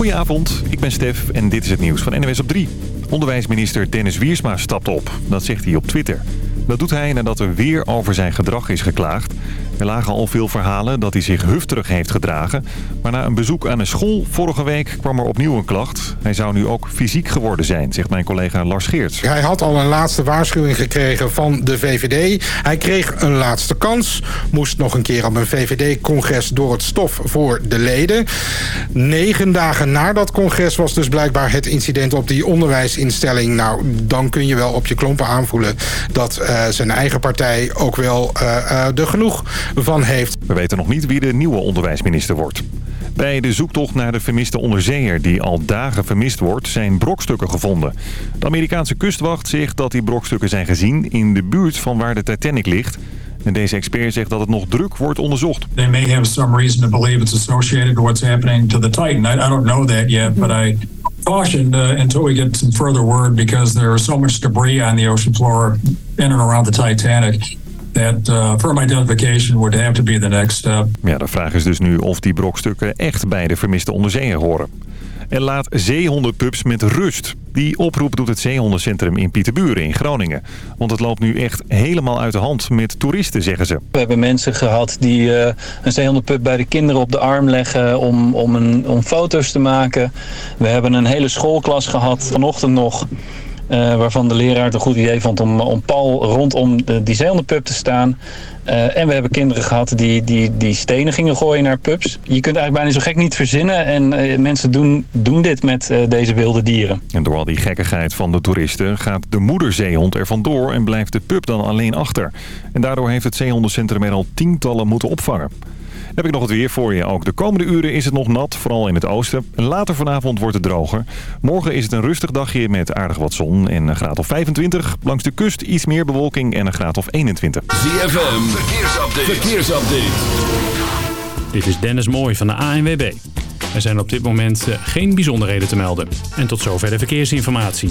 Goedenavond, ik ben Stef en dit is het nieuws van NWS op 3. Onderwijsminister Dennis Wiersma stapt op. Dat zegt hij op Twitter. Dat doet hij nadat er weer over zijn gedrag is geklaagd. Er lagen al veel verhalen dat hij zich hufterig heeft gedragen. Maar na een bezoek aan een school vorige week kwam er opnieuw een klacht. Hij zou nu ook fysiek geworden zijn, zegt mijn collega Lars Geerts. Hij had al een laatste waarschuwing gekregen van de VVD. Hij kreeg een laatste kans. Moest nog een keer op een VVD-congres door het stof voor de leden. Negen dagen na dat congres was dus blijkbaar het incident op die onderwijsinstelling. Nou, dan kun je wel op je klompen aanvoelen dat uh, zijn eigen partij ook wel uh, uh, er genoeg van heeft. We weten nog niet wie de nieuwe onderwijsminister wordt. Bij de zoektocht naar de vermiste onderzeeër die al dagen vermist wordt, zijn brokstukken gevonden. De Amerikaanse kustwacht zegt dat die brokstukken zijn gezien in de buurt van waar de Titanic ligt. En deze expert zegt dat het nog druk wordt onderzocht. They may have some reason to believe it's associated with what's happening to the Titan. I, I don't know that yet, but I caution uh, until we get some further word because there is so much debris on the ocean floor in and around the Titanic that uh, firm identification would have to be the next step. Ja, de vraag is dus nu of die brokstukken echt bij de vermiste onderzeeër horen. En laat zeehondenpups met rust. Die oproep doet het zeehondencentrum in Pieterburen in Groningen. Want het loopt nu echt helemaal uit de hand met toeristen, zeggen ze. We hebben mensen gehad die uh, een zeehondenpup bij de kinderen op de arm leggen om, om, een, om foto's te maken. We hebben een hele schoolklas gehad, vanochtend nog... Uh, waarvan de leraar het een goed idee vond om, om Paul rondom de, die zeehondenpup te staan. Uh, en we hebben kinderen gehad die, die, die stenen gingen gooien naar pups. Je kunt eigenlijk bijna zo gek niet verzinnen. En mensen doen, doen dit met deze wilde dieren. En door al die gekkigheid van de toeristen gaat de moederzeehond er vandoor en blijft de pup dan alleen achter. En daardoor heeft het zeehondencentrum er al tientallen moeten opvangen. Heb ik nog het weer voor je. Ook de komende uren is het nog nat, vooral in het oosten. Later vanavond wordt het droger. Morgen is het een rustig dagje met aardig wat zon en een graad of 25. Langs de kust iets meer bewolking en een graad of 21. ZFM, verkeersupdate. verkeersupdate. Dit is Dennis Mooij van de ANWB. Er zijn op dit moment geen bijzonderheden te melden. En tot zover de verkeersinformatie.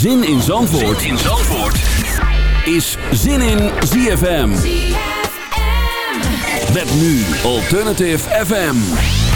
Zin in Zandvoort, zin in Zandvoort. is Zin in ZFM. ZFM. Met nu Alternative FM.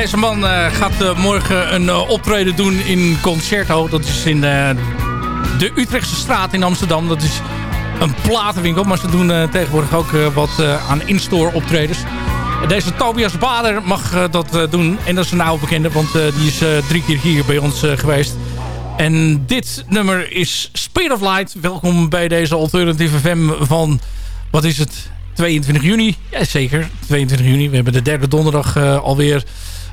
Deze man eh, gaat eh, morgen een eh, optreden doen in Concerto. Dat is in de Utrechtse straat in Amsterdam. Dat is een platenwinkel. Maar ze doen tegenwoordig ook wat aan in-store optredens. Deze Tobias Bader mag dat doen. En dat is een oude bekende, want die is drie keer hier bij ons geweest. En dit nummer is Speed of Light. Welkom bij deze Alternative FM van, wat is het, 22 juni. Ja, zeker, 22 juni. We hebben de derde donderdag alweer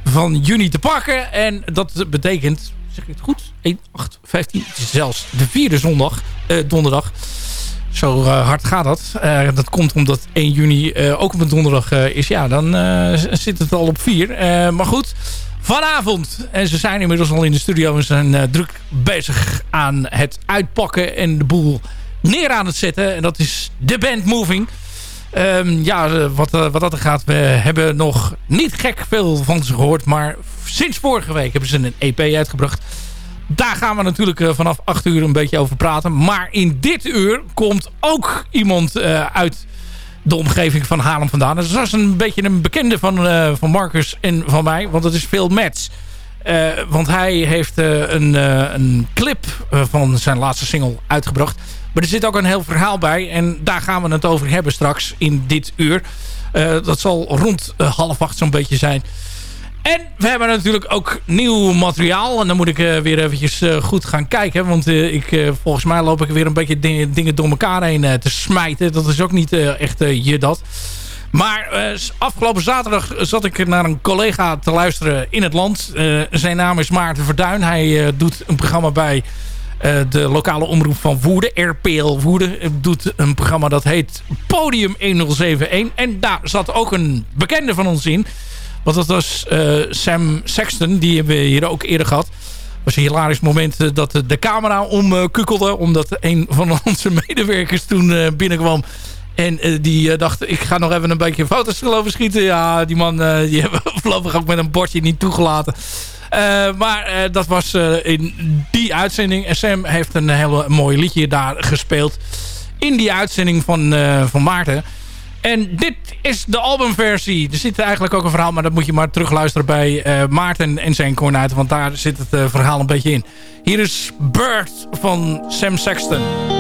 van juni te pakken. En dat betekent, zeg ik het goed, 1, 8, 15, het is zelfs de vierde zondag, uh, donderdag. Zo uh, hard gaat dat. dat komt omdat 1 juni ook op een donderdag is. Ja, dan zit het al op 4. maar goed, vanavond. En ze zijn inmiddels al in de studio en zijn druk bezig aan het uitpakken en de boel neer aan het zetten. En dat is de band Moving. Um, ja, wat, uh, wat dat er gaat, we hebben nog niet gek veel van ze gehoord. Maar sinds vorige week hebben ze een EP uitgebracht. Daar gaan we natuurlijk uh, vanaf 8 uur een beetje over praten. Maar in dit uur komt ook iemand uit de omgeving van Haarlem vandaan. Dat is een beetje een bekende van, van Marcus en van mij. Want dat is Phil Mets. want hij heeft een, een clip van zijn laatste single uitgebracht. Maar er zit ook een heel verhaal bij. En daar gaan we het over hebben straks in dit uur. Uh, dat zal rond uh, half acht zo'n beetje zijn. En we hebben natuurlijk ook nieuw materiaal. En dan moet ik uh, weer eventjes goed gaan kijken. Want ik, volgens mij loop ik weer een beetje dingen, door elkaar heen te smijten. Dat is ook niet echt je dat. Maar afgelopen zaterdag zat ik naar een collega te luisteren in het land. zijn naam is Maarten Verduin. Hij doet een programma bij de lokale omroep van Woerden, RPL Woerden, doet een programma dat heet Podium 1071. En daar zat ook een bekende van ons in. Want dat was uh, Sam Sexton, die hebben we hier ook eerder gehad. Het was een hilarisch moment dat de camera omkukkelde. Omdat een van onze medewerkers toen binnenkwam. En die dacht, ik ga nog even een beetje foto's geloven schieten. Ja, die man die hebben we voorlopig ook met een bordje niet toegelaten. Uh, maar uh, dat was uh, in die uitzending. SM heeft een heel mooi liedje daar gespeeld. In die uitzending van, van Maarten. En dit is de albumversie. Er zit eigenlijk ook een verhaal, maar dat moet je maar terugluisteren bij Maarten en zijn kornuiten. Want daar zit het verhaal een beetje in. Hier is Bird van Sam Sexton.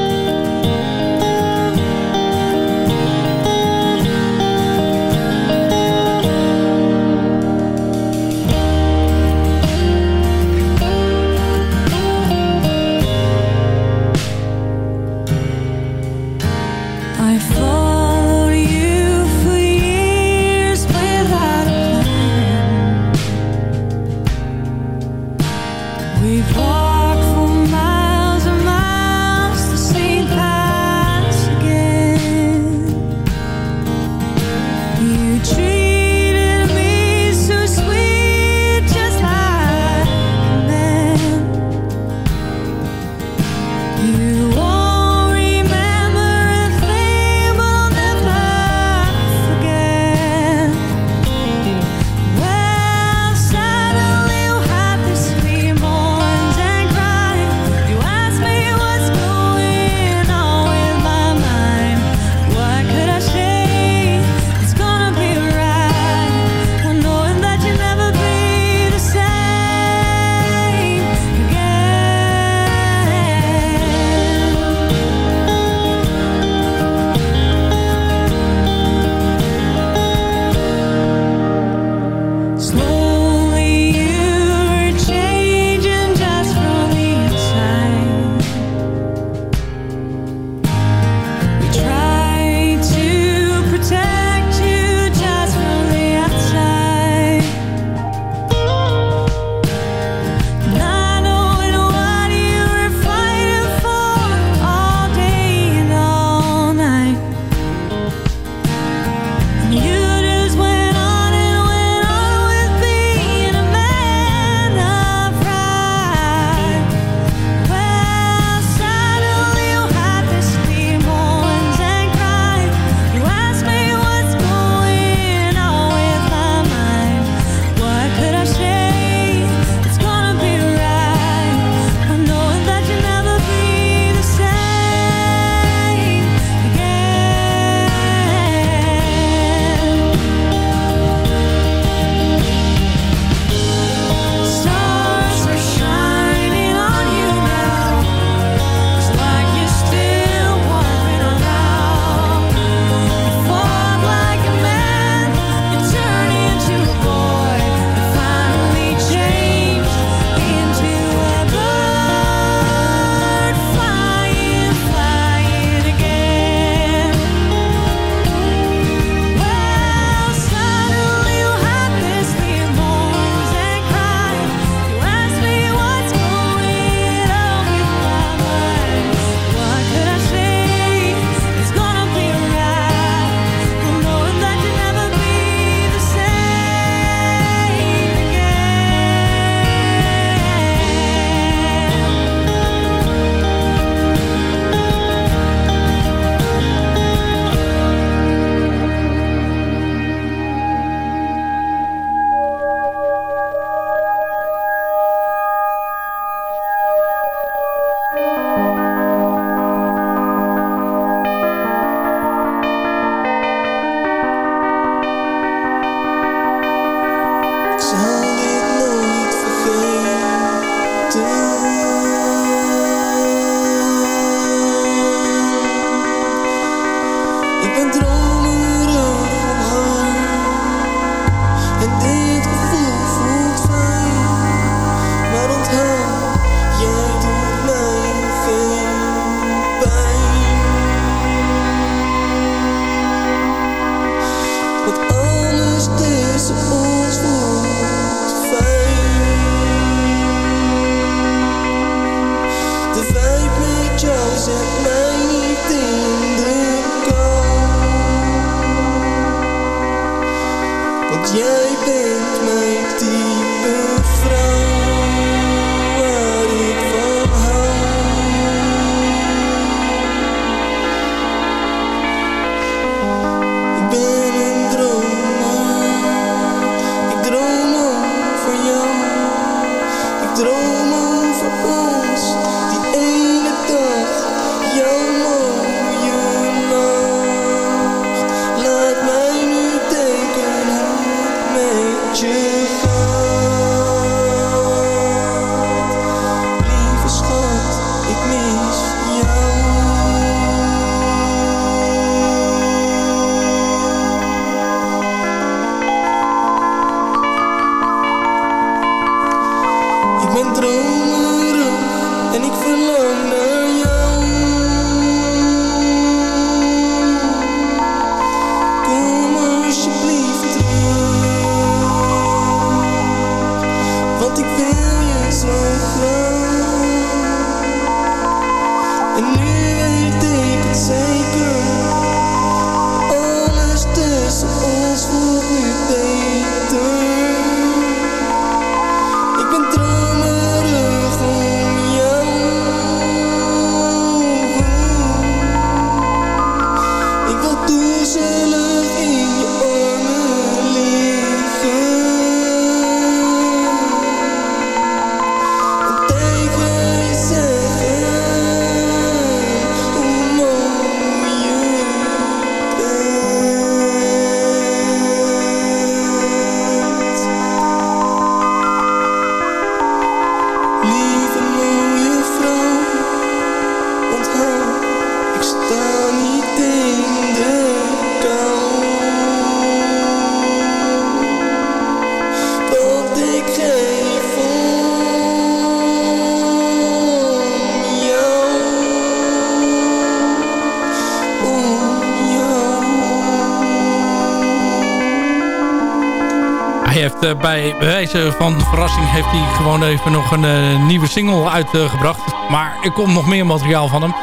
Eh, bij wijze van verrassing heeft hij gewoon even nog een uh, nieuwe single uitgebracht. maar er komt nog meer materiaal van hem.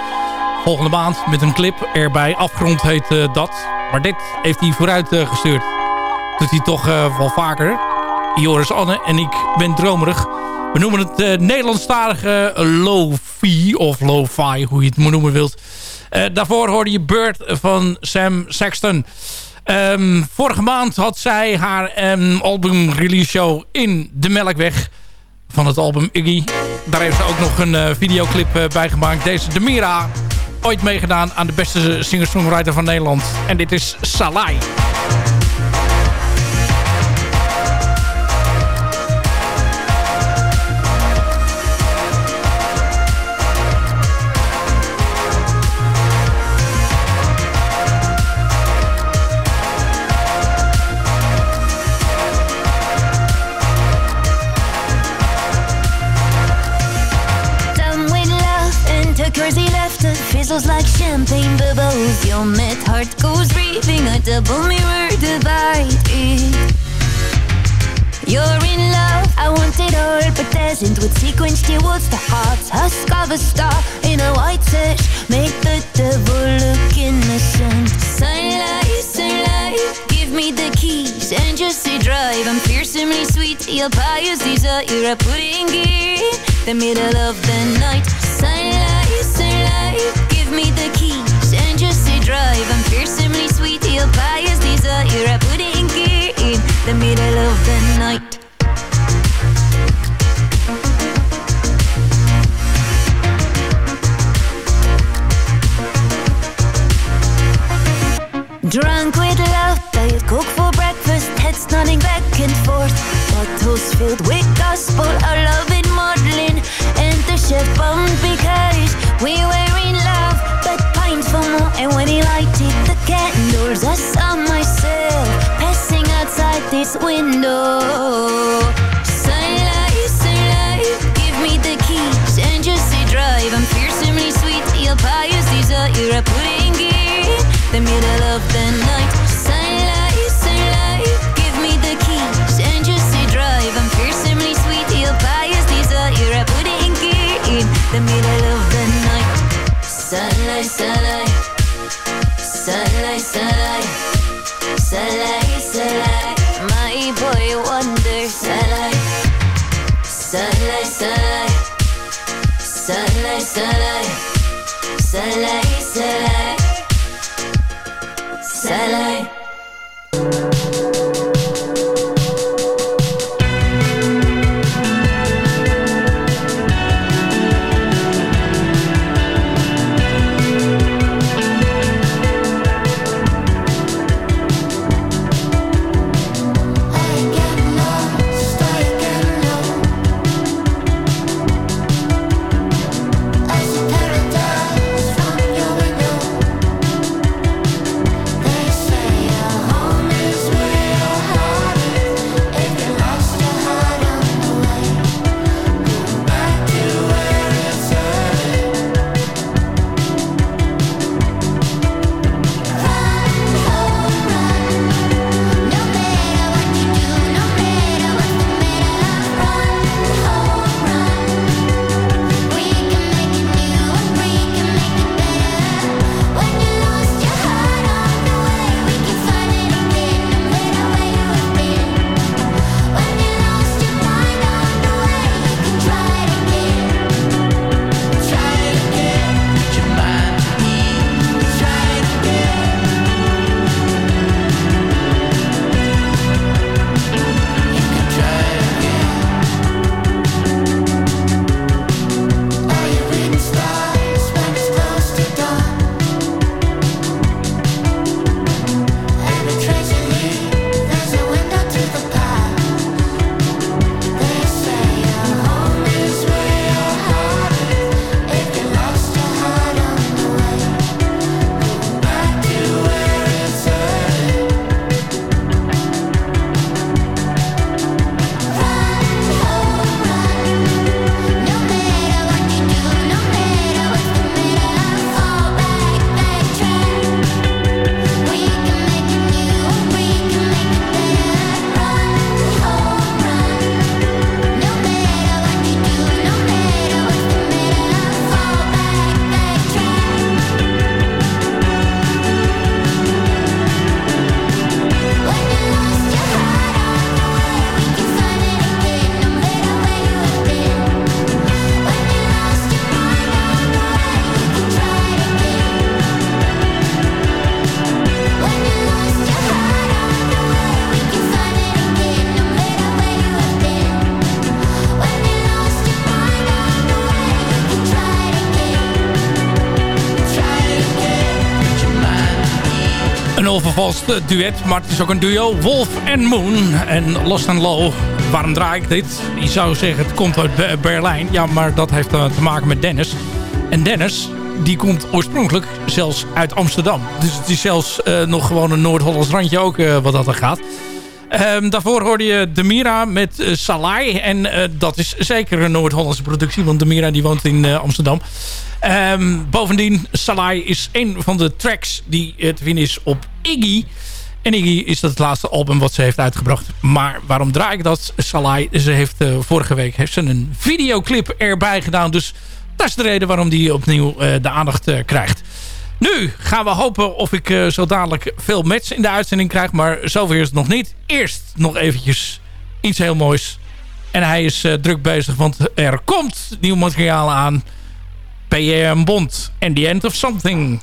Volgende maand met een clip erbij. Afgrond heet uh, dat. Maar dit heeft hij vooruit gestuurd. Doet hij toch wel vaker. Joris Anne en ik ben dromerig. We noemen het Nederlandstalige lo-fi of lo-fi, hoe je het noemen wilt. daarvoor hoorde je Bird van Sam Sexton. Um, vorige maand had zij haar um, album release show in de Melkweg van het album Iggy. Daar heeft ze ook nog een uh, videoclip uh, bij gemaakt. Deze Demira, ooit meegedaan aan de beste singer-songwriter van Nederland. En dit is Salai. Fizzles like champagne bubbles. Your mad heart goes raving, a double mirror divide it. You're in love, I want it all, but dazzled with sequins towards the heart. Husk of a star in a white sash, make the devil look innocent. Sunlight, sunlight, give me the keys and just say drive. I'm fearsomely sweet, your pious desire, I in gear. The middle of the night, sunlight, sunlight the keys and just say drive. I'm fearsomely sweet, desire. I put it in gear in the middle of the night. Yours. I saw myself passing outside this window. Sunlight, sunlight, give me the keys and just say drive. I'm fearsomely sweet, your pious desire. I put it in gear, the middle of the night. Sunlight, sunlight, give me the keys and just say drive. I'm fearsomely sweet, your pious desire. I put it in gear, in the middle of the night. Sunlight, sunlight, Sunlight, sunlight, sunlight, sunlight. My boy wonder. Sunlight, sunlight, sunlight, sunlight, sunlight, sunlight, sunlight, sunlight. Een onvervalst eh, duet, maar het is ook een duo. Wolf en Moon en Lost and Low. Waarom draai ik dit? Je zou zeggen het komt uit Be- Berlijn. Ja, maar dat heeft eh, te maken met Dennis. En Dennis, die komt oorspronkelijk zelfs uit Amsterdam. Dus het is zelfs eh, nog gewoon een Noord-Hollands randje ook wat dat er gaat. Ehm, daarvoor hoorde je Demira met eh, Salai. En dat is zeker een Noord-Hollandse productie. Want Demira die woont in Amsterdam. Ehm, bovendien, Salai is een van de tracks die te vinden is op Iggy. En Iggy is dat het laatste album wat ze heeft uitgebracht. Maar waarom draai ik dat? Salai, ze heeft eh, vorige week heeft ze een videoclip erbij gedaan. Dus dat is de reden waarom die opnieuw eh, de aandacht eh, krijgt. Nu gaan we hopen of ik zo dadelijk veel match in de uitzending krijg. Maar zover is het nog niet. Eerst nog eventjes iets heel moois. En hij is druk bezig, want er komt nieuw materiaal aan. PM Bond and the End of Something.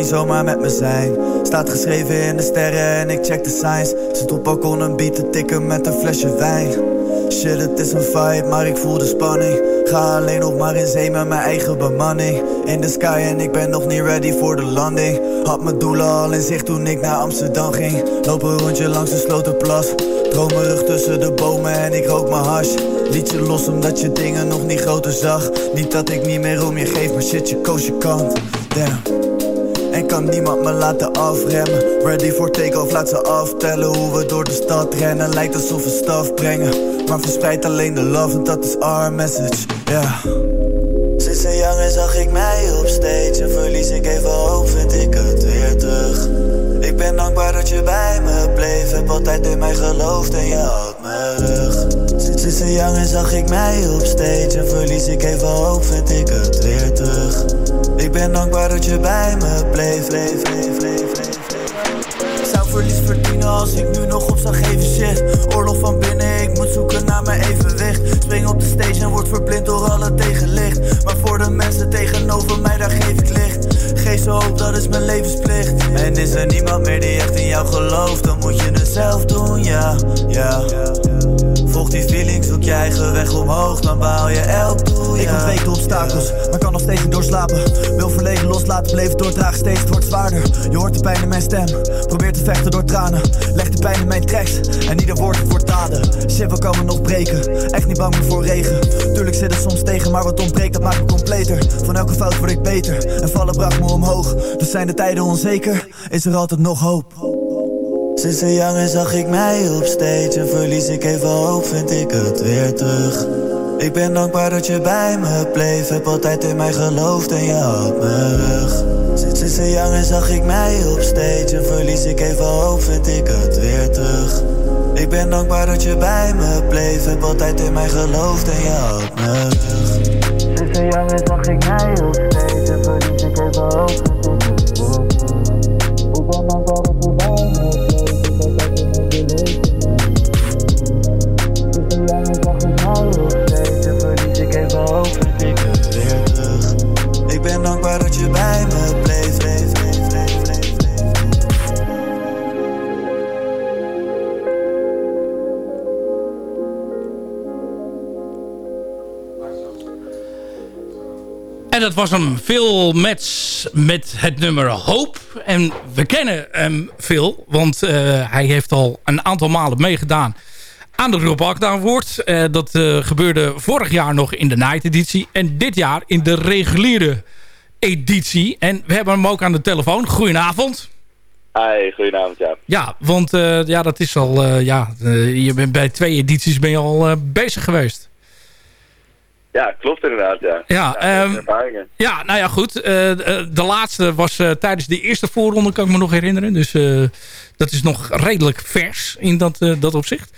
Niet zomaar met me zijn. Staat geschreven in de sterren en ik check de signs. Zit op balkon een beat te tikken met een flesje wijn. Shit, het is een fight, maar ik voel de spanning. Ga alleen nog maar in zee met mijn eigen bemanning. In de sky en ik ben nog niet ready voor de landing. Had mijn doelen al in zicht toen ik naar Amsterdam ging. Loop een rondje langs de slotenplas. Dromerig tussen de bomen en ik rook mijn hash. Liet je los omdat je dingen nog niet groter zag. Niet dat ik niet meer om je geef, maar shit, je koos je kant. Damn. Kan niemand me laten afremmen. Ready for take-off, laat ze aftellen Hoe we door de stad rennen. Lijkt alsof we staf brengen Maar verspreid alleen de love, want dat is our message, ja. Sinds een jongen zag ik mij op stage. En verlies ik even hoop, vind ik het weer terug. Ik ben dankbaar dat je bij me bleef. Heb altijd in mij geloofd en je had mijn rug. Sinds een jongen zag ik mij op stage. En verlies ik even hoop, vind ik het weer terug ik ben dankbaar dat je bij me bleef, bleef, bleef, bleef, bleef. Ik zou verlies verdienen als ik nu nog op zou geven shit. Oorlog van binnen, ik moet zoeken naar mijn evenwicht. Spring op de stage en word verblind door alle tegenlicht. Maar voor de mensen tegenover mij, daar geef ik licht. Geef ze hoop, dat is mijn levensplicht. En is er niemand meer die echt in jou gelooft Dan moet je het zelf doen, ja, ja. Volg die feeling, zoek je eigen weg omhoog, dan behaal je elk doel, Ik ontweek de obstakels, maar kan nog steeds niet doorslapen. Wil verleden loslaten, bleef doordragen, steeds het wordt zwaarder. Je hoort de pijn in mijn stem, probeer te vechten door tranen. Leg de pijn in mijn tracks, en ieder woord wordt daden. Shit, we komen nog breken, echt niet bang voor regen. Tuurlijk zit het soms tegen, maar wat ontbreekt, dat maakt me completer. Van elke fout word ik beter, en vallen bracht me omhoog. Dus zijn de tijden onzeker, is er altijd nog hoop. Sinds een jongen zag ik mij op stage En verlies ik even hoop, vind ik het weer terug Ik ben dankbaar dat je bij me bleef. Heb altijd in mij geloofd en je had me rug. Sinds een jongen zag ik mij op stage. En verlies ik even hoop, vind ik het weer terug. Ik ben dankbaar dat je bij me bleef. Heb altijd in mij geloofd en je had me rug. Sinds een jongen zag ik mij op stage. En verlies ik even hoop, vind ik dat was hem Phil Metz met het nummer Hoop. En we kennen hem veel, want eh, hij heeft al een aantal malen meegedaan aan de Rob Award. Eh, dat eh, gebeurde vorig jaar nog in de Night editie en dit jaar in de reguliere editie. En we hebben hem ook aan de telefoon. Goedenavond. Hi, goedenavond, ja. Ja, want ja, dat is al, ja, je bent bij twee edities ben je al bezig geweest. Ja, klopt inderdaad, ja. Ja, ehm, ervaringen. Ja, nou ja, goed. Eh, eh, de laatste was eh, tijdens de eerste voorronde, kan ik me nog herinneren. Dus dat is nog redelijk vers in dat, dat opzicht.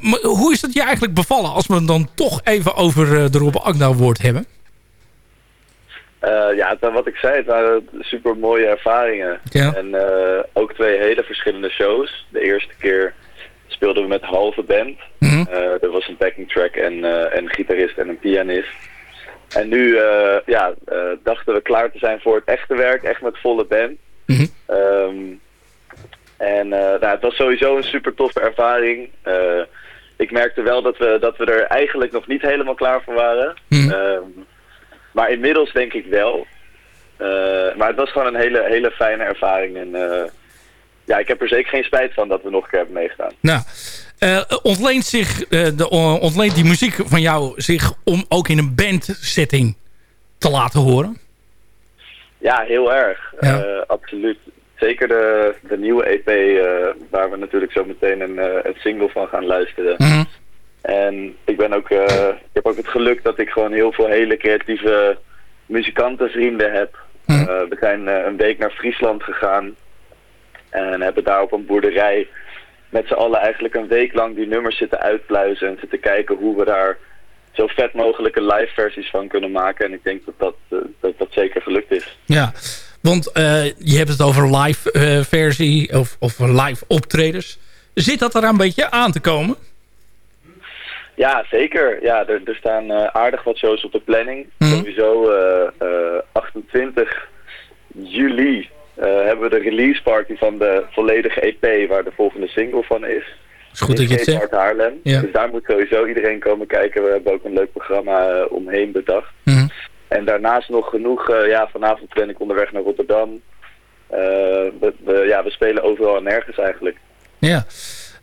Maar hoe is het je eigenlijk bevallen als we het dan toch even over de Rob Agda woord hebben? Ja, wat ik zei, het waren super mooie ervaringen. Ja. En ook twee hele verschillende shows. De eerste keer speelden we met halve band. Mhm. Eh, er was een backing track en eh, een gitarist en een pianist. En nu eh, ja, eh, dachten we klaar te zijn voor het echte werk, echt met volle band. Mhm. Ehm, en eh, nou, het was sowieso een super toffe ervaring. Eh, ik merkte wel dat we, dat we er eigenlijk nog niet helemaal klaar voor waren. Mhm. Ehm, maar inmiddels denk ik wel. Eh, maar het was gewoon een hele, hele fijne ervaring. En eh, ja, ik heb er zeker geen spijt van dat we nog een keer hebben meegedaan. Nou, eh, ontleent, zich, eh, de, eh, ontleent die muziek van jou zich om ook in een bandsetting te laten horen? Ja, heel erg. Ja. Absoluut. Zeker de, de nieuwe EP, waar we natuurlijk zo meteen een, een single van gaan luisteren. Mhm. En ik ben ook, ik heb ook het geluk dat ik gewoon heel veel hele creatieve muzikantenvrienden heb. Mhm. We zijn een week naar Friesland gegaan en hebben daar op een boerderij met z'n allen eigenlijk een week lang die nummers zitten uitpluizen en zitten kijken hoe we daar zo vet mogelijke live versies van kunnen maken. En ik denk dat dat, eh, dat, dat zeker gelukt is. Ja, want eh, je hebt het over live eh, versie of, of live optredens. Zit dat er een beetje aan te komen? Ja, zeker. Ja, er, er staan aardig wat shows op de planning. Sowieso eh, eh, 28 juli hebben we de release party van de volledige EP waar de volgende single van is. is goed dat je het zegt. Haarlem. Ja. Dus daar moet sowieso iedereen komen kijken. We hebben ook een leuk programma eh, omheen bedacht. Mhm. En daarnaast nog genoeg. eh, ja, vanavond ben ik onderweg naar Rotterdam. Eh, we, we- ja, we spelen overal en nergens eigenlijk. Ja.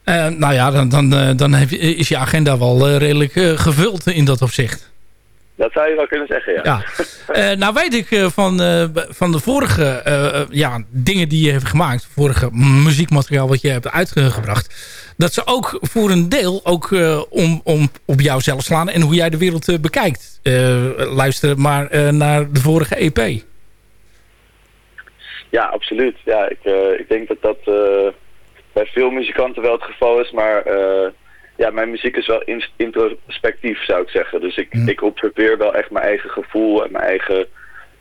Eh, nou ja, dan, dan, eh, dan heb je, is je agenda wel eh, redelijk eh, gevuld in dat opzicht. Dat zou je wel kunnen zeggen, ja. Ja. Eh, nou weet ik eh, van, eh, van de vorige ja, dingen die je hebt gemaakt, vorige muziekmateriaal wat je hebt uitgebracht, dat ze ook voor een deel ook om, om op jou zelf slaan en hoe jij de wereld bekijkt. Luisteren maar naar de vorige EP. Ja, absoluut. Ja, ik, ik denk dat dat bij veel muzikanten wel het geval is, maar ja, mijn muziek is wel in- introspectief, zou ik zeggen. Dus ik, ik observeer wel echt mijn eigen gevoel en mijn eigen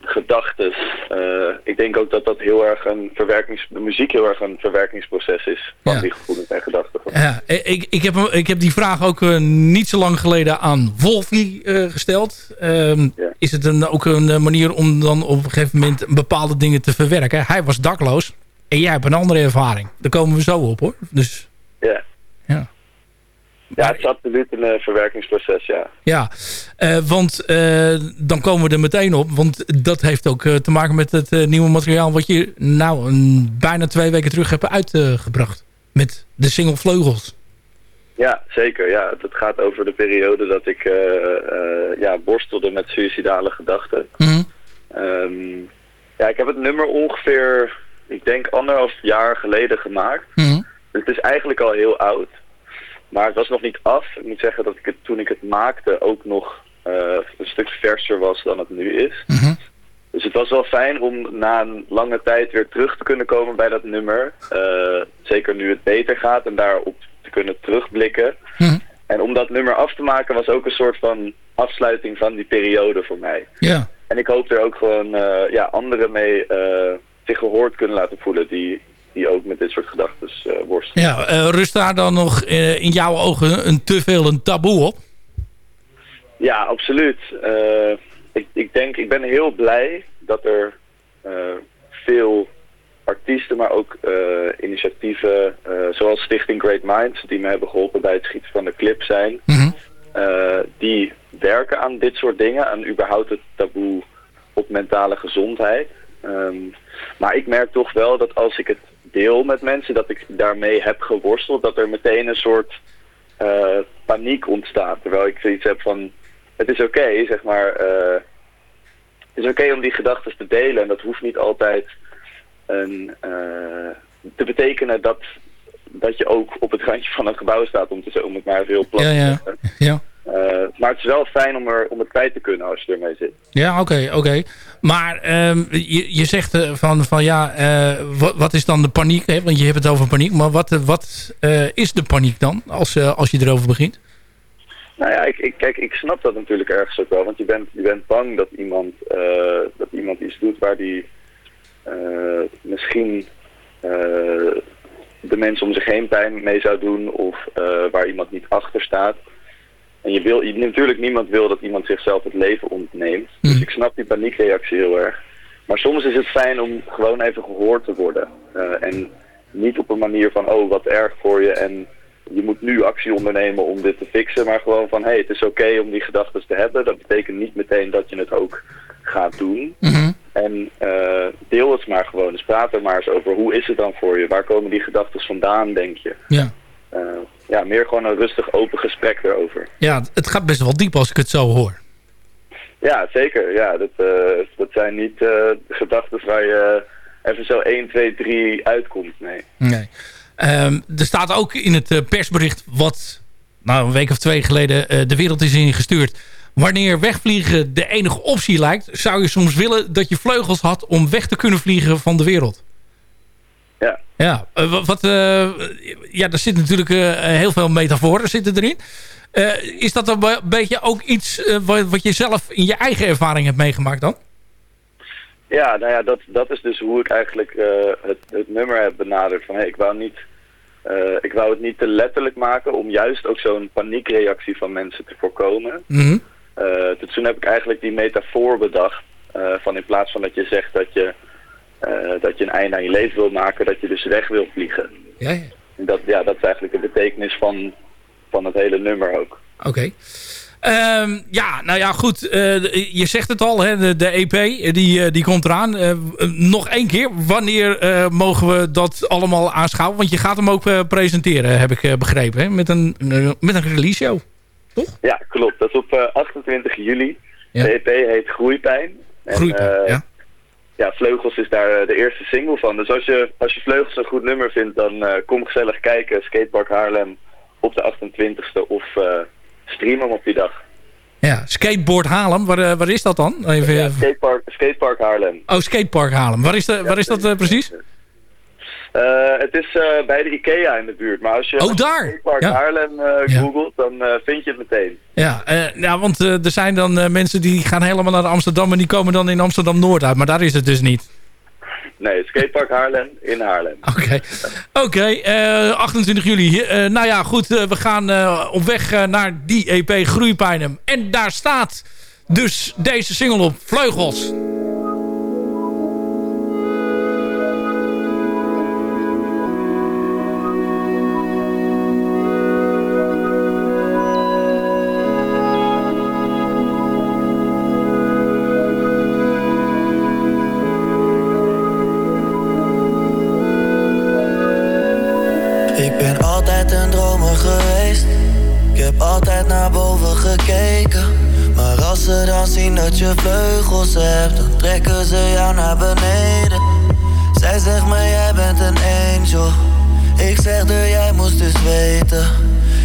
gedachten. Eh, ik denk ook dat dat heel erg een verwerkings... de muziek heel erg een verwerkingsproces is van Ja. die gevoelens en gedachten. Ja, ik, ik, heb, ik heb die vraag ook eh, niet zo lang geleden aan Wolfie eh, gesteld. Ehm, Is het een, ook een eh, manier om dan op een gegeven moment bepaalde dingen te verwerken? Hij was dakloos en jij hebt een andere ervaring. Daar komen we zo op hoor. Dus Ja. Ja. Ja, het is absoluut een verwerkingsproces, ja. Ja, eh, want eh, dan komen we er meteen op. Want dat heeft ook eh, te maken met het nieuwe materiaal... wat je nou een, bijna twee weken terug hebt uitgebracht. met de single Vleugels. Ja, zeker. Ja, het gaat over de periode dat ik ja, borstelde met suïcidale gedachten. Ehm, ja, ik heb het nummer ongeveer, ik denk anderhalf jaar geleden gemaakt. Dus het is eigenlijk al heel oud. Maar het was nog niet af. Ik moet zeggen dat ik het toen ik het maakte ook nog eh, een stuk verser was dan het nu is. Dus het was wel fijn om na een lange tijd weer terug te kunnen komen bij dat nummer. Eh, zeker nu het beter gaat en daarop te kunnen terugblikken. En om dat nummer af te maken was ook een soort van afsluiting van die periode voor mij. Ja. En ik hoop er ook gewoon eh, ja, anderen mee zich gehoord kunnen laten voelen die, die ook met dit soort gedachten eh, worstelen. Ja, eh, rust daar dan nog eh, in jouw ogen een te veel een taboe op? Ja, absoluut. Ik, ik denk, ik ben heel blij dat er veel artiesten, maar ook initiatieven zoals Stichting Great Minds, die me hebben geholpen bij het schieten van de clip zijn, eh, die werken aan dit soort dingen, aan überhaupt het taboe op mentale gezondheid. Ehm, maar ik merk toch wel dat als ik het deel met mensen, dat ik daarmee heb geworsteld, dat er meteen een soort eh, paniek ontstaat. Terwijl ik zoiets heb van, het is oké, zeg maar, eh, het is oké om die gedachten te delen. En dat hoeft niet altijd een, eh, te betekenen dat, dat je ook op het randje van een gebouw staat, om, te, zo- om het maar heel plat Ja, te ja. zeggen. Ja. Eh, maar het is wel fijn om, er, om het kwijt te kunnen als je ermee zit. Ja, oké, oké. Maar ehm, je, je zegt eh, van, van ja, eh, wat, wat is dan de paniek? Hè? Want je hebt het over paniek. Maar wat, wat is de paniek dan, als, als je erover begint? Nou ja, ik, ik, kijk, ik snap dat natuurlijk ergens ook wel. Want je bent, je bent bang dat iemand, dat iemand iets doet waar die misschien de mensen om zich heen pijn mee zou doen. Of waar iemand niet achter staat. En je wil, je, natuurlijk niemand wil dat iemand zichzelf het leven ontneemt. Dus ik snap die paniekreactie heel erg. Maar soms is het fijn om gewoon even gehoord te worden. Eh, en niet op een manier van, oh wat erg voor je en je moet nu actie ondernemen om dit te fixen. Maar gewoon van, hé, hey, het is oké om die gedachten te hebben. Dat betekent niet meteen dat je het ook gaat doen. En eh, deel het maar gewoon. Dus praat er maar eens over. Hoe is het dan voor je? Waar komen die gedachten vandaan, denk je? Ja. Eh, ja, meer gewoon een rustig, open gesprek erover. Ja, het gaat best wel diep als ik het zo hoor. Ja, zeker. Ja, dat, eh, dat zijn niet eh, gedachten waar je even zo 1, 2, 3 uitkomt. Nee. Nee. Ehm, er staat ook in het persbericht wat nou, een week of twee geleden de wereld is ingestuurd. Wanneer wegvliegen de enige optie lijkt... zou je soms willen dat je vleugels had om weg te kunnen vliegen van de wereld. Ja. Ja, eh, wa- wat, eh, ja er zit natuurlijk eh, heel veel metaforen zitten erin. Is dat een be- beetje ook iets wat, je zelf in je eigen ervaring hebt meegemaakt dan? Ja, nou ja, dat, dat is dus hoe ik eigenlijk het, het nummer heb benaderd. Van, hey, ik, wou niet, ik wou het niet te letterlijk maken om juist ook zo'n paniekreactie van mensen te voorkomen. Dus toen heb ik eigenlijk die metafoor bedacht. van in plaats van dat je zegt dat je, dat je een einde aan je leven wil maken, dat je dus weg wil vliegen. Ja, ja. En dat, ja, dat is eigenlijk de betekenis van, van het hele nummer ook. Oké. Ehm, ja, nou ja, goed. eh, je zegt het al, hè, de, de EP, eh, die, eh, die komt eraan. Eh, eh, nog één keer, wanneer eh, mogen we dat allemaal aanschouwen? Want je gaat hem ook eh, presenteren, heb ik eh, begrepen, hè? Met, een, eh, met een release show. Ja, klopt. Dat is op eh, 28 juli. Ja. De EP heet Groeipijn. En, Groeipijn, eh, ja. Ja, Vleugels is daar eh, de eerste single van. Dus als je, als je Vleugels een goed nummer vindt, dan eh, kom gezellig kijken. Skatepark Haarlem op de 28e of eh stream hem op die dag. Ja, skateboard Haarlem, waar, waar is dat dan? Even, Ja, skatepark, skatepark Haarlem. Oh, skatepark Haarlem. Waar is, de, waar is dat precies? Eh, het is eh, bij de Ikea in de buurt. Maar als je Oh, daar! Skatepark Ja. Haarlem eh, Ja. googelt, dan vind je het meteen. Ja, ja want er zijn dan mensen die gaan helemaal naar Amsterdam... en die komen dan in Amsterdam-Noord uit. Maar daar is het dus niet. Nee, Skatepark Haarlem in Haarlem. Oké, Oké, eh, 28 juli. Nou ja, goed, we gaan op weg naar die EP Groeipijnen. En daar staat dus deze single op, Vleugels. Ik zeg er, jij moest dus weten.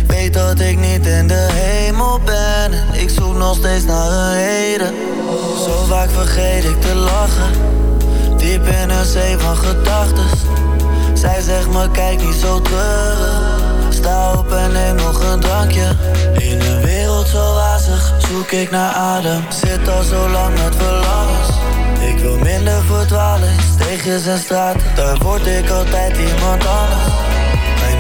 Weet dat ik niet in de hemel ben. En ik zoek nog steeds naar een heden. Zo vaak vergeet ik te lachen. Diep in een zee van gedachten. Zij zegt me, kijk niet zo terug. Sta op en neem nog een drankje. In een wereld zo wazig zoek ik naar adem. Zit al zo lang met verlangens. Ik wil minder verdwalen steegjes en straten. Daar word ik altijd iemand anders.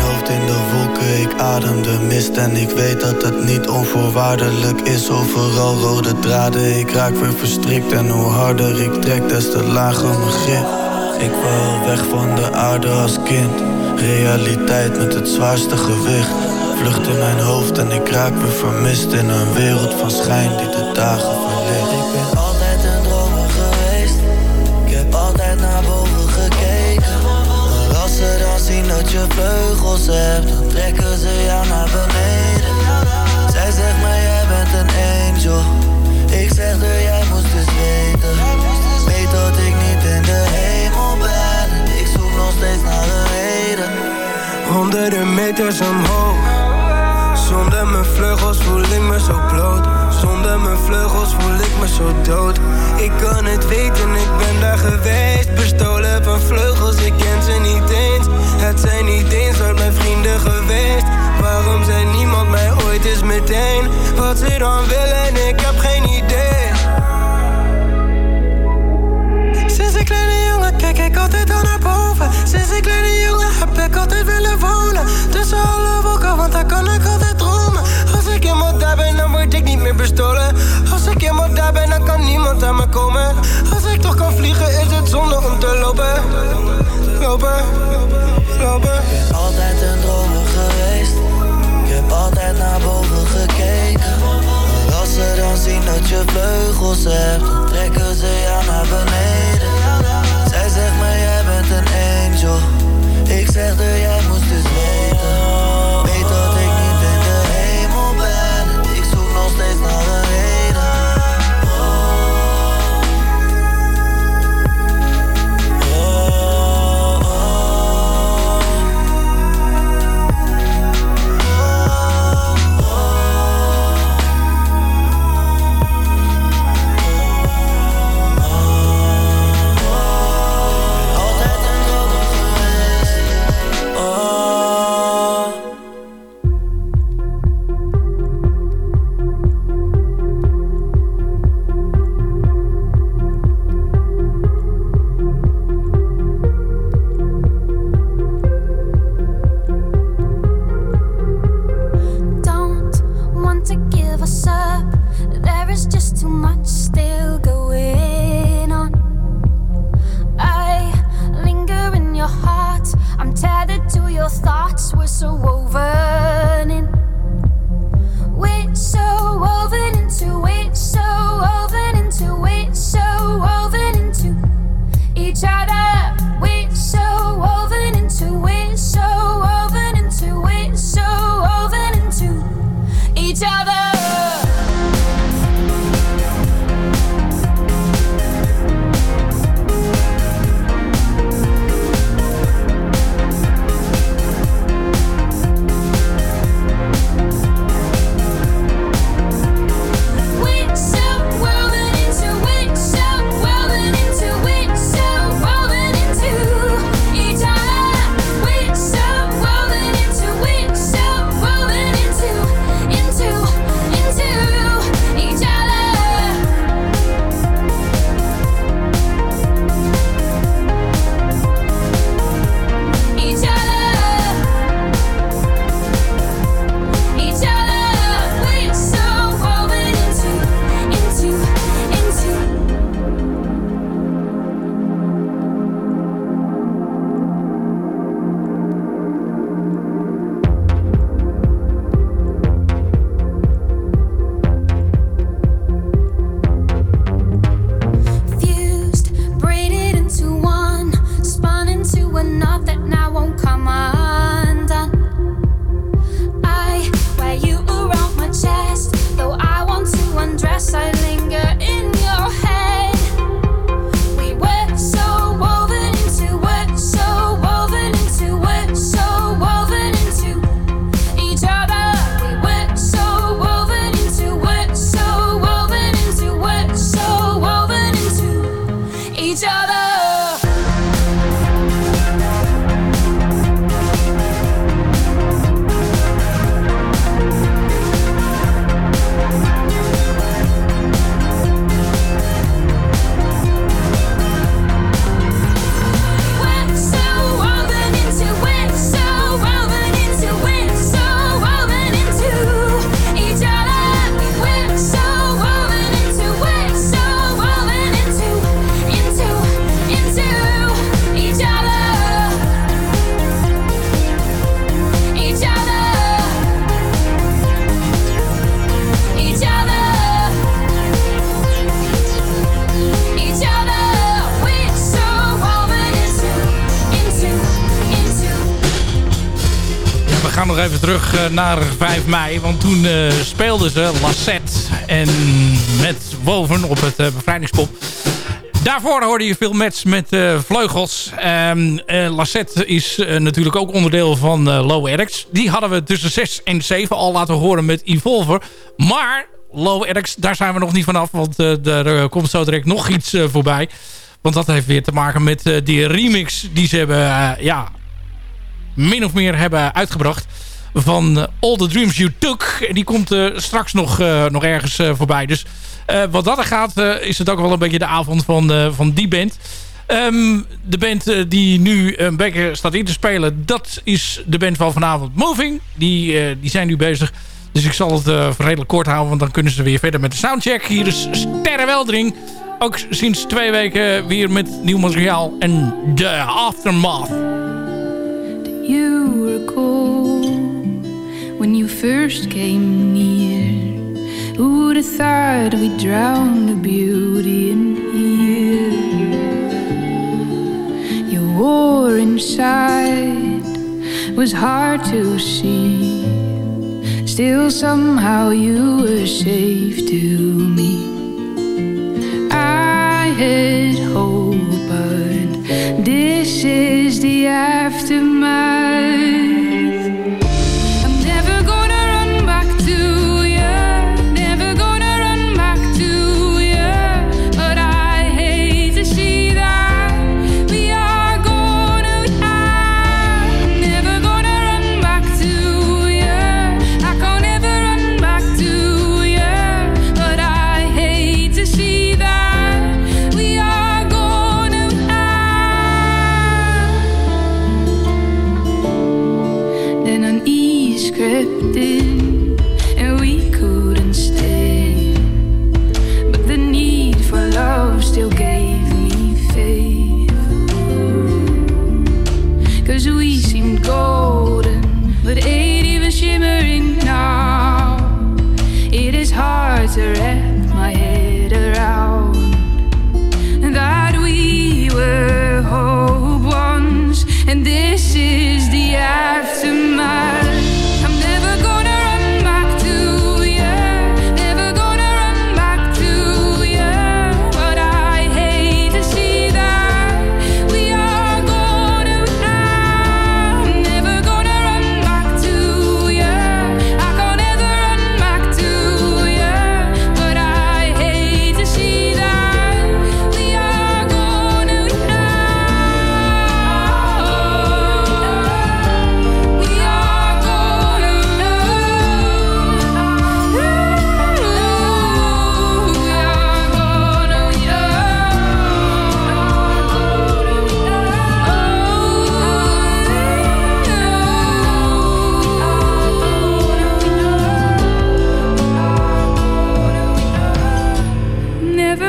Hoofd in de wolken, ik adem de mist. En ik weet dat het niet onvoorwaardelijk is. Overal rode draden, ik raak weer verstrikt. En hoe harder ik trek, des te lager mijn grip. Ik wil weg van de aarde als kind. Realiteit met het zwaarste gewicht. Vlucht in mijn hoofd en ik raak weer vermist. In een wereld van schijn die de dagen je vleugels hebt Dan trekken ze jou naar beneden. Zij zegt me jij bent een angel. Ik zeg er jij moest dus weten. Weet dat ik niet in de hemel ben. En ik zoek nog steeds naar een reden. Honderden meters omhoog. Zonder mijn vleugels voel ik me zo bloot Zonder mijn vleugels voel ik me zo dood. Ik kan het weten, ik ben daar geweest. Bestolen van vleugels, ik ken ze niet eens. Het zijn niet eens ooit mijn vrienden geweest. Waarom zei niemand mij ooit eens meteen Wat ze dan willen, ik heb geen idee. Sinds ik kleine jongen kijk ik altijd al naar boven. Sinds ik kleine jongen heb ik altijd willen wonen. Tussen alle wolken, want daar kan ik altijd dromen Als ik eenmaal daar ben, dan word ik niet meer bestolen. Als ik eenmaal daar ben, dan kan niemand aan me komen. Als ik toch kan vliegen, is het zonde om te lopen. Lopen, lopen. Ik altijd een dromer geweest. Ik heb altijd naar boven gekeken. Als ze dan zien dat je vleugels hebt Dan trekken ze jou naar beneden. Zij zegt me jij bent een angel. Ik zeg er jij even terug uh, naar 5 mei. Want toen uh, speelden ze Lassette en met Woven op het uh, bevrijdingspop. Daarvoor hoorde je veel match met vleugels. Um, Lassette is natuurlijk ook onderdeel van Low Eric's. Die hadden we tussen 6 en 7 al laten horen met Evolver. Maar Low Eric's, daar zijn we nog niet vanaf. Want er komt zo direct nog iets voorbij. Want dat heeft weer te maken met die remix die ze hebben ja, min of meer hebben uitgebracht van All the Dreams You Took. En die komt uh, straks nog, uh, nog ergens voorbij. Dus wat dat er gaat, is het ook wel een beetje de avond van, van die band. Um, de band die nu een beetje staat in te spelen, dat is de band van vanavond Moving. Die, die zijn nu bezig. Dus ik zal het redelijk kort houden, want dan kunnen ze weer verder met de soundcheck. Hier is Sterrenweldering. Ook sinds twee weken weer met nieuw materiaal en de Aftermath. you recall first came near? Who would have thought we'd drown the beauty in here? Your war inside was hard to see. Still, somehow, you were safe to me. I had hope, but this is the aftermath.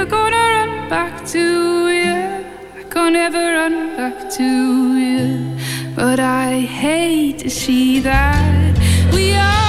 gonna run back to you. I can't ever run back to you. But I hate to see that we are.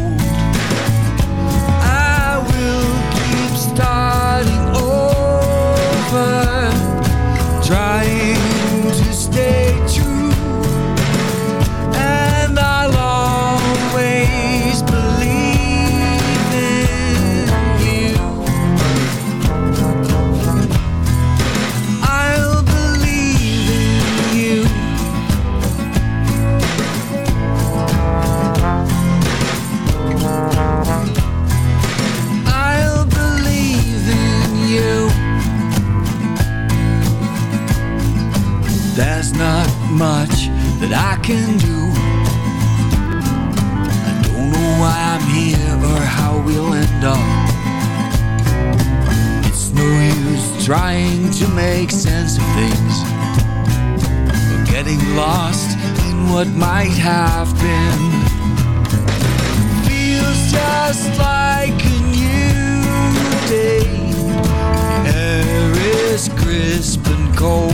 Can do. I don't know why I'm here or how we'll end up. It's no use trying to make sense of things. Or getting lost in what might have been feels just like a new day. Air is crisp and cold,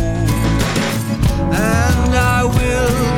and I will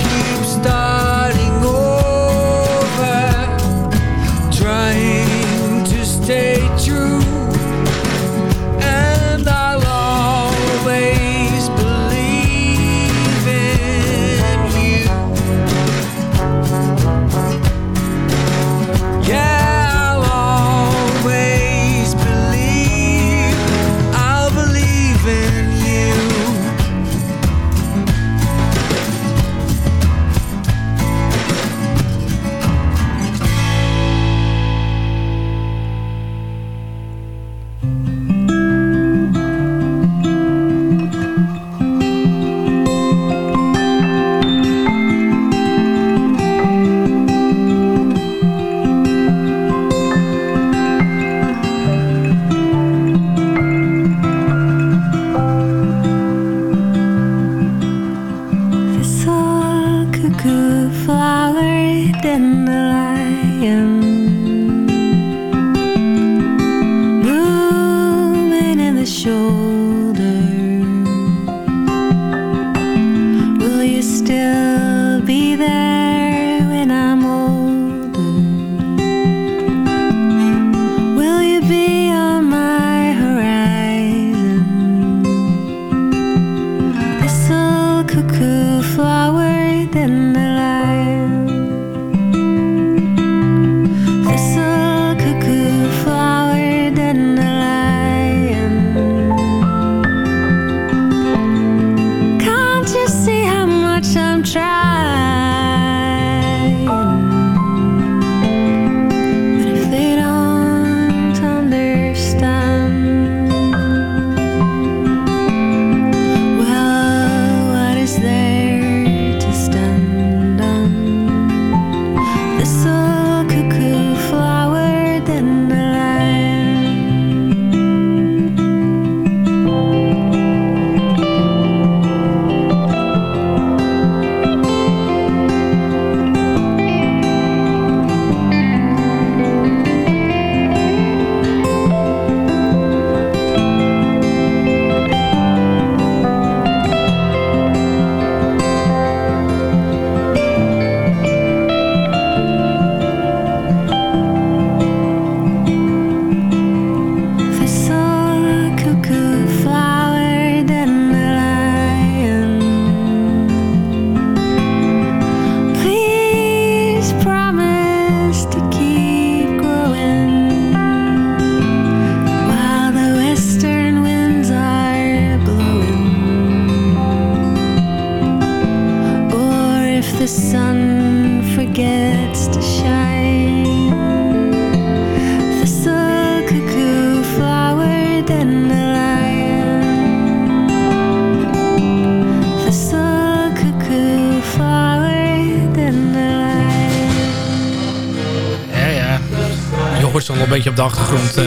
op de achtergrond.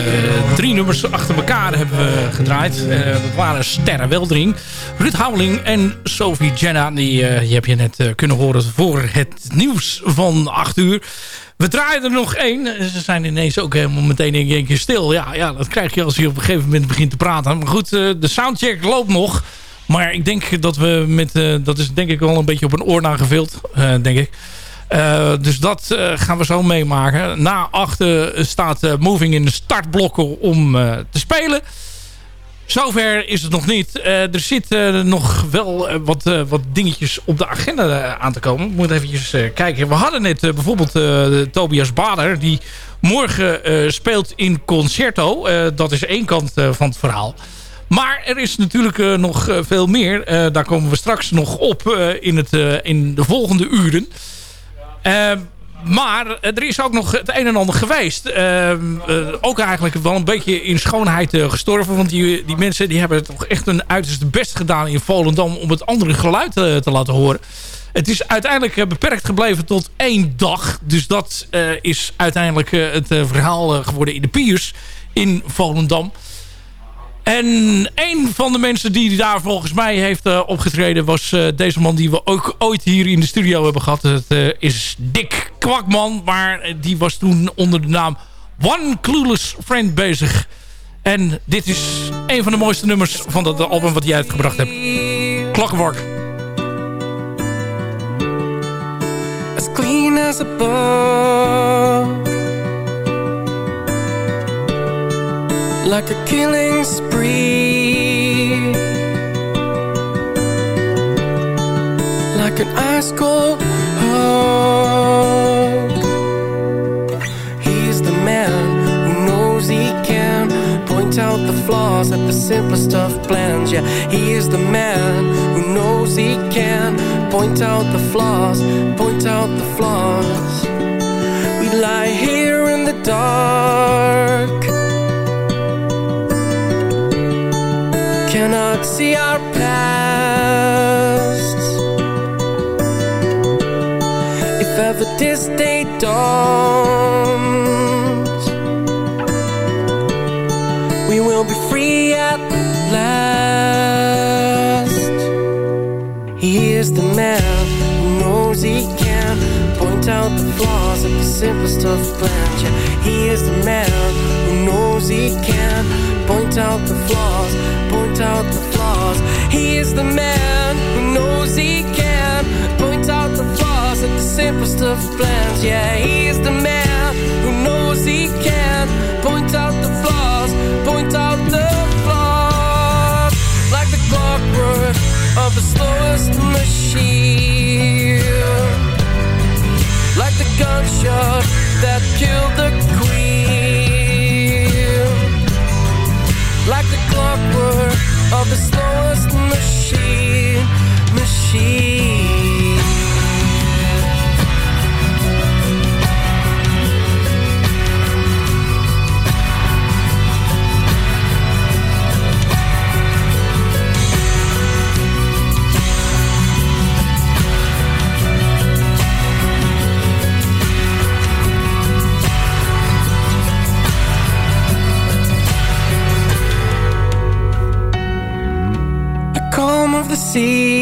drie nummers achter elkaar hebben we gedraaid. dat waren Sterren Weldring, Ruud Houweling en Sophie Jenna. Die, die heb je net kunnen horen voor het nieuws van 8 uur. We draaien er nog één. Ze zijn ineens ook helemaal meteen in één keer stil. Ja, ja, dat krijg je als je op een gegeven moment begint te praten. Maar goed, de soundcheck loopt nog. Maar ik denk dat we met... dat is denk ik wel een beetje op een oor nagevuld, denk ik. Uh, dus dat uh, gaan we zo meemaken. Na achter staat uh, Moving in de startblokken om te spelen. Zover is het nog niet. er zitten nog wel wat, wat dingetjes op de agenda aan te komen. Ik moet even kijken. We hadden net bijvoorbeeld Tobias Bader... die morgen speelt in Concerto. dat is één kant van het verhaal. Maar er is natuurlijk nog veel meer. daar komen we straks nog op in, het, in de volgende uren. Ehm, maar er is ook nog het een en ander geweest. Ehm, eh, ook eigenlijk wel een beetje in schoonheid uh, gestorven. Want die, die mensen die hebben toch echt een uiterste best gedaan in Volendam... om het andere geluid uh, te laten horen. Het is uiteindelijk beperkt gebleven tot één dag. Dus dat is uiteindelijk het verhaal geworden in de Piers in Volendam. En een van de mensen die daar volgens mij heeft uh, opgetreden... was uh, deze man die we ook ooit hier in de studio hebben gehad. Het uh, is Dick Kwakman. Maar die was toen onder de naam One Clueless Friend bezig. En dit is een van de mooiste nummers van dat album wat jij uitgebracht hebt. Clockwork. As clean as a like a killing spree. Like an ice cold hug He's the man who knows he can Point out the flaws at the simplest of plans. Yeah, he is the man who knows he can Point out the flaws, point out the flaws. We lie here in the dark see our past. If ever this day dawns We will be free at last. He is the man who knows he can Point out the flaws of the simplest of plans. Yeah, He is the man who knows he can Point out the flaws point out the He is the man who knows he can Point out the flaws at the simplest of plans. Yeah, he is the man who knows he can Point out the flaws, point out the flaws. Like the clockwork of the slowest machine. Like the gunshot that killed the queen. like the clockwork of the slowest see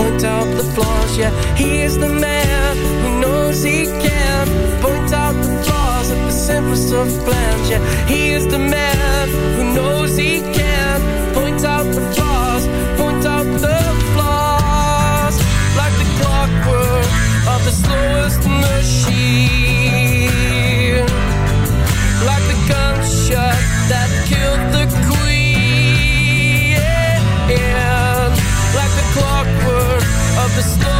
point out the flaws Yeah, he is the man who knows he can. Point out the flaws of the simplest of plans Yeah, he is the man who knows he can. Point out the flaws, point out the flaws. Like the clockwork of the slowest Like the